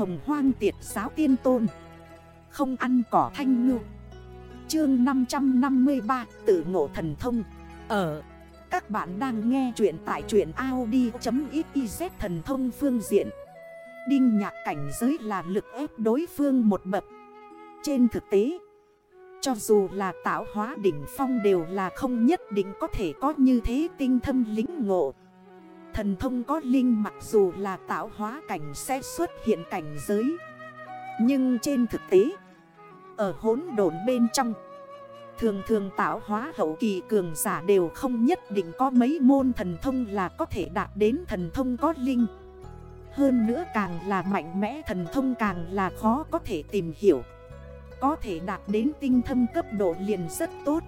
hồng hoang tiệt giáo tiên tôn. Không ăn cỏ thanh ngư. Chương 553 tự ngộ thần thông. Ở, Các bạn đang nghe chuyện tại chuyện Audi.xyz thần thông phương diện. Đinh nhạc cảnh giới là lực ép đối phương một bậc. Trên thực tế, Cho dù là tạo hóa đỉnh phong đều là không nhất định có thể có như thế tinh thâm lính ngộ. Thần thông có linh mặc dù là tạo hóa cảnh sẽ xuất hiện cảnh giới. Nhưng trên thực tế, Ở hốn đồn bên trong, Thường thường tạo hóa hậu kỳ cường giả đều không nhất định có mấy môn thần thông là có thể đạt đến thần thông có linh. Hơn nữa càng là mạnh mẽ thần thông càng là khó có thể tìm hiểu. Có thể đạt đến tinh thâm cấp độ liền rất tốt.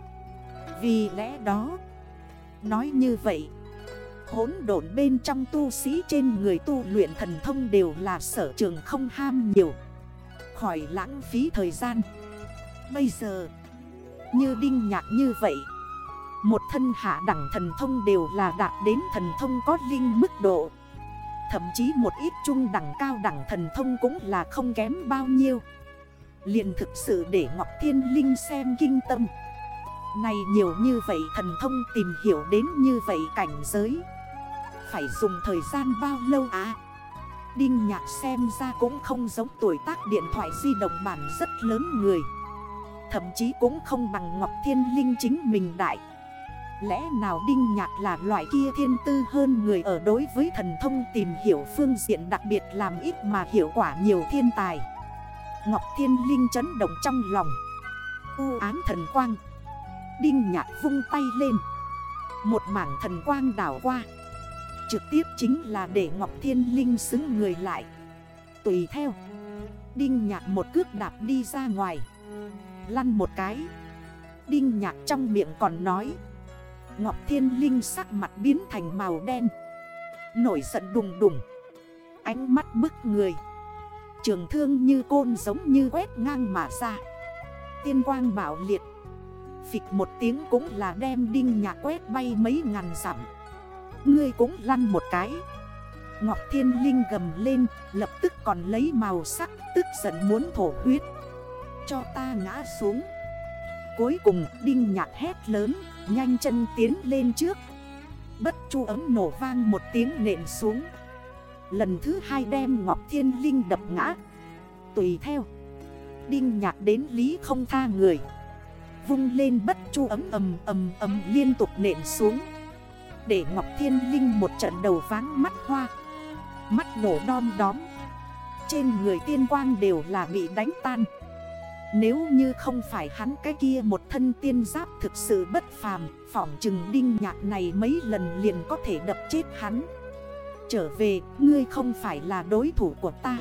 Vì lẽ đó, Nói như vậy hỗn độn bên trong tu sĩ trên người tu luyện thần thông đều là sở trường không ham nhiều. Khỏi lãng phí thời gian. Bây giờ, Như đinh nhạc như vậy, Một thân hạ đẳng thần thông đều là đạt đến thần thông có linh mức độ. Thậm chí một ít trung đẳng cao đẳng thần thông cũng là không kém bao nhiêu. Liền thực sự để Ngọc Thiên Linh xem kinh tâm. Này nhiều như vậy thần thông tìm hiểu đến như vậy cảnh giới phải dùng thời gian bao lâu à? Đinh nhạc xem ra cũng không giống tuổi tác điện thoại di động bản rất lớn người. Thậm chí cũng không bằng Ngọc Thiên Linh chính mình đại. Lẽ nào Đinh Nhạc là loại kia thiên tư hơn người ở đối với thần thông tìm hiểu phương diện đặc biệt làm ít mà hiệu quả nhiều thiên tài? Ngọc Thiên Linh chấn động trong lòng. U ám thần quang. Đinh Nhạc vung tay lên. Một mảng thần quang đảo qua. Trực tiếp chính là để Ngọc Thiên Linh xứng người lại. Tùy theo, Đinh nhạc một cước đạp đi ra ngoài. Lăn một cái, Đinh nhạc trong miệng còn nói. Ngọc Thiên Linh sắc mặt biến thành màu đen, Nổi giận đùng đùng. Ánh mắt bức người. Trường thương như côn giống như quét ngang mà ra. Tiên quang bảo liệt. Phịch một tiếng cũng là đem đinh nhạc quét bay mấy ngàn dặm. Ngươi cũng lăn một cái. Ngọc Thiên Linh gầm lên, Lập tức còn lấy màu sắc Tức giận muốn thổ huyết. Cho ta ngã xuống. Cuối cùng, Đinh Nhạc hét lớn, Nhanh chân tiến lên trước. Bất chu ấm nổ vang một tiếng nện xuống. Lần thứ hai đem Ngọc Thiên Linh đập ngã. Tùy theo, Đinh Nhạc đến lý không tha người. Vung lên bất chu ấm ầm ầm ầm liên tục nện xuống để Ngọc Thiên Linh một trận đầu váng mắt hoa. Mắt nổ đom đóm. Trên người tiên quang đều là bị đánh tan. Nếu như không phải hắn cái kia một thân tiên giáp thực sự bất phàm Phỏng chừng đinh nhạc này mấy lần liền có thể đập chết hắn. Trở về, ngươi không phải là đối thủ của ta.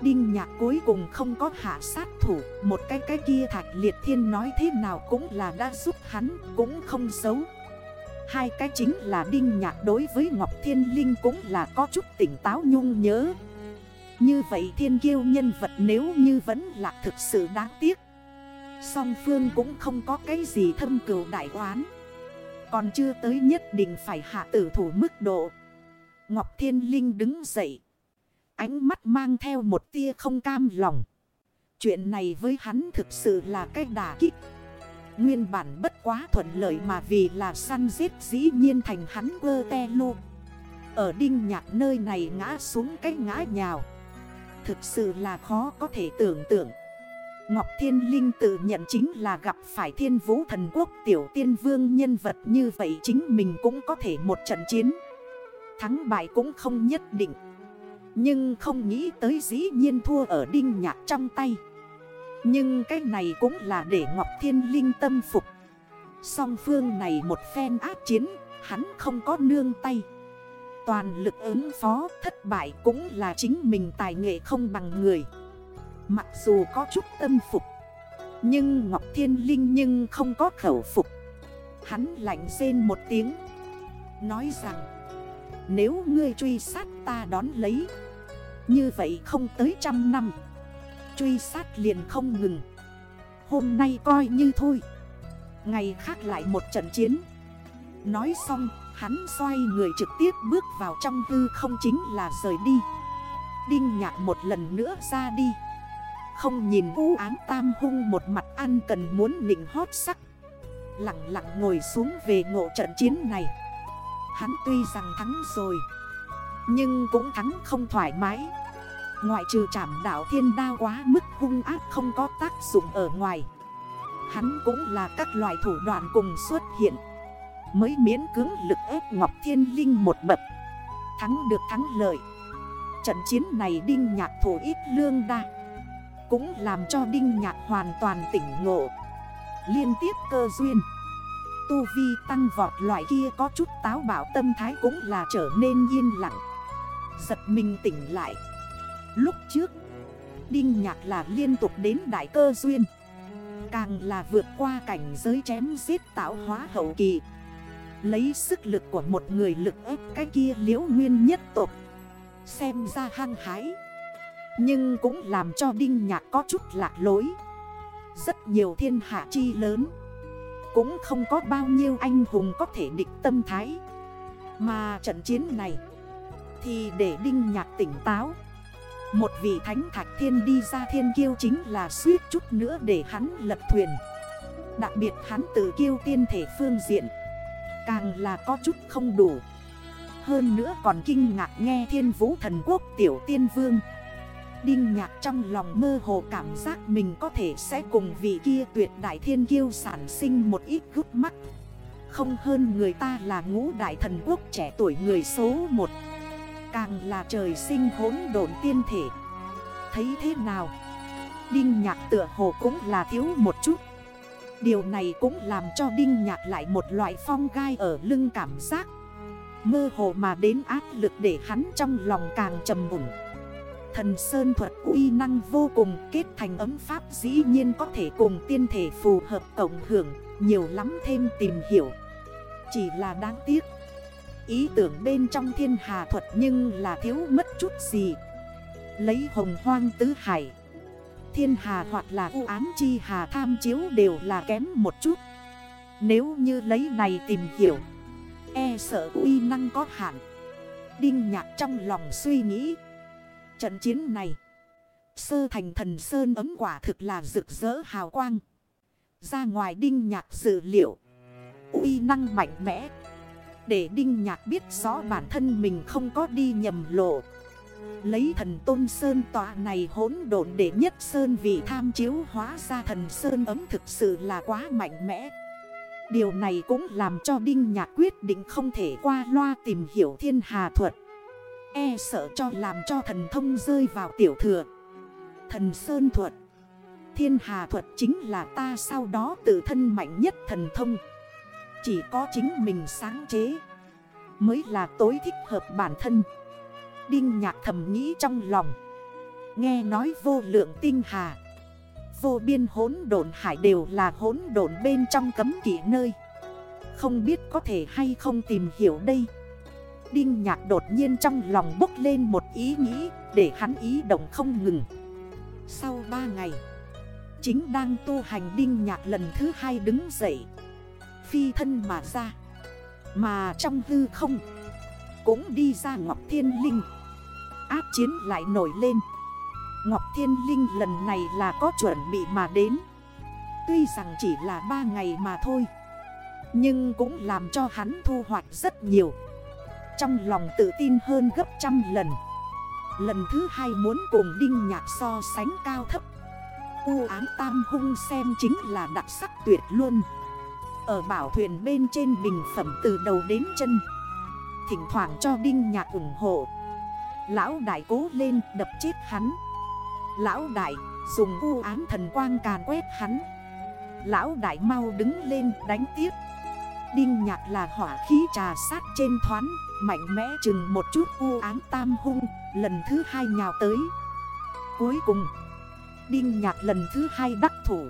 Đinh nhạc cuối cùng không có hạ sát thủ Một cái cái kia thạch liệt thiên nói thế nào cũng là đã giúp hắn Cũng không xấu. Hai cái chính là Đinh Nhạc đối với Ngọc Thiên Linh cũng là có chút tỉnh táo nhung nhớ. Như vậy thiên kiêu nhân vật nếu như vẫn là thực sự đáng tiếc, Song phương cũng không có cái gì thâm cửu đại oán. Còn chưa tới nhất định phải hạ tử thủ mức độ. Ngọc Thiên Linh đứng dậy, Ánh mắt mang theo một tia không cam lòng. Chuyện này với hắn thực sự là cái đà kích. Nguyên bản bất quá thuận lợi mà vì là săn giết dĩ nhiên thành hắn vơ te lô. Ở đinh nhạc nơi này ngã xuống cái ngã nhào. Thực sự là khó có thể tưởng tượng. Ngọc Thiên Linh tự nhận chính là gặp phải thiên vũ thần quốc tiểu tiên vương nhân vật như vậy chính mình cũng có thể một trận chiến. Thắng bại cũng không nhất định. Nhưng không nghĩ tới dĩ nhiên thua ở đinh nhạc trong tay nhưng cái này cũng là để Ngọc Thiên Linh tâm phục. Song phương này một phen ác chiến, Hắn không có nương tay. Toàn lực ứng phó, thất bại cũng là chính mình tài nghệ không bằng người. Mặc dù có chút tâm phục, Nhưng Ngọc Thiên Linh nhưng không có khẩu phục. Hắn lạnh rên một tiếng, Nói rằng, Nếu ngươi truy sát ta đón lấy, Như vậy không tới trăm năm truy sát liền không ngừng. Hôm nay coi như thôi. Ngày khác lại một trận chiến. Nói xong, hắn xoay người trực tiếp bước vào trong hư không chính là rời đi. Đinh nhạc một lần nữa ra đi. Không nhìn u ám tam hung một mặt ăn cần muốn nịnh hót sắc. Lặng lặng ngồi xuống về ngộ trận chiến này. Hắn tuy rằng thắng rồi, Nhưng cũng thắng không thoải mái. Ngoại trừ trảm đảo thiên đao quá mức hung ác không có tác dụng ở ngoài. Hắn cũng là các loại thủ đoạn cùng xuất hiện. Mới miễn cưỡng lực ép Ngọc Thiên Linh một bậc. Thắng được thắng lợi. Trận chiến này Đinh Nhạc thủ ít lương đa. Cũng làm cho Đinh Nhạc hoàn toàn tỉnh ngộ. Liên tiếp cơ duyên. Tu vi tăng vọt loại kia có chút táo bảo tâm thái cũng là trở nên yên lặng. Giật mình tỉnh lại. Lúc trước, Đinh Nhạc là liên tục đến đại cơ duyên. Càng là vượt qua cảnh giới chém giết tạo hóa hậu kỳ. Lấy sức lực của một người lực ép cái kia liễu nguyên nhất tộc, Xem ra hăng hái. Nhưng cũng làm cho Đinh Nhạc có chút lạc lối. Rất nhiều thiên hạ chi lớn, Cũng không có bao nhiêu anh hùng có thể địch tâm thái. Mà trận chiến này, Thì để Đinh Nhạc tỉnh táo. Một vị thánh thạch thiên đi ra thiên kiêu chính là suýt chút nữa để hắn lật thuyền. Đặc biệt hắn tự kiêu tiên thể phương diện, Càng là có chút không đủ. Hơn nữa còn kinh ngạc nghe thiên vũ thần quốc tiểu tiên vương. Đinh nhạc trong lòng mơ hồ cảm giác mình có thể sẽ cùng vị kia tuyệt đại thiên kiêu sản sinh một ít gút mắt. Không hơn người ta là ngũ đại thần quốc trẻ tuổi người số 1 Càng là trời sinh hốn độn tiên thể. Thấy thế nào? Đinh nhạc tựa hồ cũng là thiếu một chút. Điều này cũng làm cho Đinh Nhạc lại một loại phong gai ở lưng cảm giác. Mơ hồ mà đến áp lực để hắn trong lòng càng trầm mùn Thần Sơn thuật uy năng vô cùng, kết thành ấm pháp dĩ nhiên có thể cùng tiên thể phù hợp cộng hưởng, Nhiều lắm thêm tìm hiểu. Chỉ là đáng tiếc Ý tưởng bên trong thiên hà thuật nhưng là thiếu mất chút gì. Lấy hồng hoang tứ hải. Thiên hà hoặc là u ám chi hà tham chiếu đều là kém một chút. Nếu như lấy này tìm hiểu E sợ uy năng có hạn. Đinh nhạc trong lòng suy nghĩ. Trận chiến này, Sơ thành thần sơn ấm quả thực là rực rỡ hào quang. Ra ngoài đinh nhạc dự liệu, uy năng mạnh mẽ. Để đinh nhạc biết rõ bản thân mình không có đi nhầm lộ. Lấy thần tôn sơn tọa này hỗn độn để nhất sơn vì tham chiếu hóa ra thần sơn ấm thực sự là quá mạnh mẽ. Điều này cũng làm cho Đinh Nhạc quyết định không thể qua loa tìm hiểu thiên hà thuật. E sợ cho làm cho thần thông rơi vào tiểu thừa. Thần sơn thuật. Thiên hà thuật chính là ta sau đó tự thân mạnh nhất thần thông. Chỉ có chính mình sáng chế. Mới là tối thích hợp bản thân. Đinh nhạc thầm nghĩ trong lòng. Nghe nói vô lượng tinh hà. Vô biên hốn độn hải đều là hốn độn bên trong cấm kỷ nơi. Không biết có thể hay không tìm hiểu đây. Đinh nhạc đột nhiên trong lòng bốc lên một ý nghĩ Để hắn ý động không ngừng. Sau 3 ngày, Chính đang tu hành đinh nhạc lần thứ hai đứng dậy. Phi thân mà ra. Mà trong hư không, Cũng đi ra Ngọc Thiên Linh. Áp chiến lại nổi lên. Ngọc Thiên Linh lần này là có chuẩn bị mà đến. Tuy rằng chỉ là 3 ngày mà thôi, Nhưng cũng làm cho hắn thu hoạch rất nhiều. Trong lòng tự tin hơn gấp trăm lần. Lần thứ hai muốn cùng Đinh Nhạc so sánh cao thấp. U án tam hung xem chính là đặc sắc tuyệt luôn. Ở bảo thuyền bên trên bình phẩm từ đầu đến chân. Thỉnh thoảng cho Đinh Nhạc ủng hộ. Lão đại cố lên đập chết hắn. Lão đại, dùng u ám thần quang càn quét hắn. Lão đại mau đứng lên đánh tiếp. Đinh nhạc là hỏa khí trà sát trên thoán Mạnh mẽ chừng một chút u ám tam hung, Lần thứ hai nhào tới. Cuối cùng, Đinh nhạc lần thứ hai đắc thủ.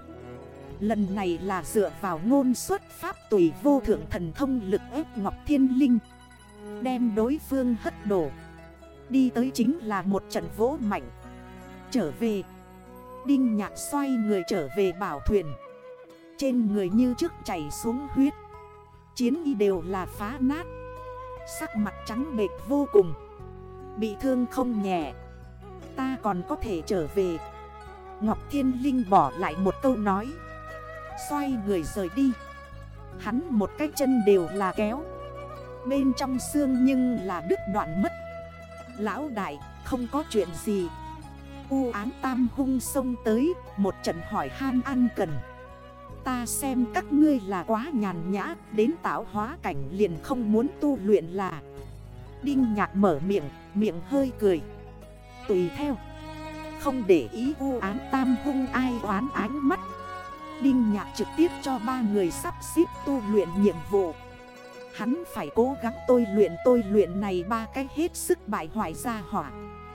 Lần này là dựa vào ngôn xuất pháp tùy vô thượng thần thông lực ép Ngọc Thiên Linh, Đem đối phương hất đổ. Đi tới chính là một trận vỗ mạnh. Trở về. Đinh nhạc xoay người trở về bảo thuyền. Trên người như trước chảy xuống huyết. Chiến y đều là phá nát. Sắc mặt trắng bệt vô cùng. Bị thương không nhẹ. Ta còn có thể trở về. Ngọc Thiên Linh bỏ lại một câu nói. Xoay người rời đi. Hắn một cái chân đều là kéo. Bên trong xương nhưng là đứt đoạn mất. Lão đại, không có chuyện gì. U án tam hung sông tới, Một trận hỏi han ăn cần. Ta xem các ngươi là quá nhàn nhã, Đến tạo hóa cảnh liền không muốn tu luyện là. Đinh nhạc mở miệng Miệng hơi cười. Tùy theo. Không để ý, u án tam hung ai oán ánh mắt. Đinh nhạc trực tiếp cho ba người sắp xếp tu luyện nhiệm vụ. Hắn phải cố gắng tôi luyện tôi luyện này ba cái hết sức bại hoại ra hỏa.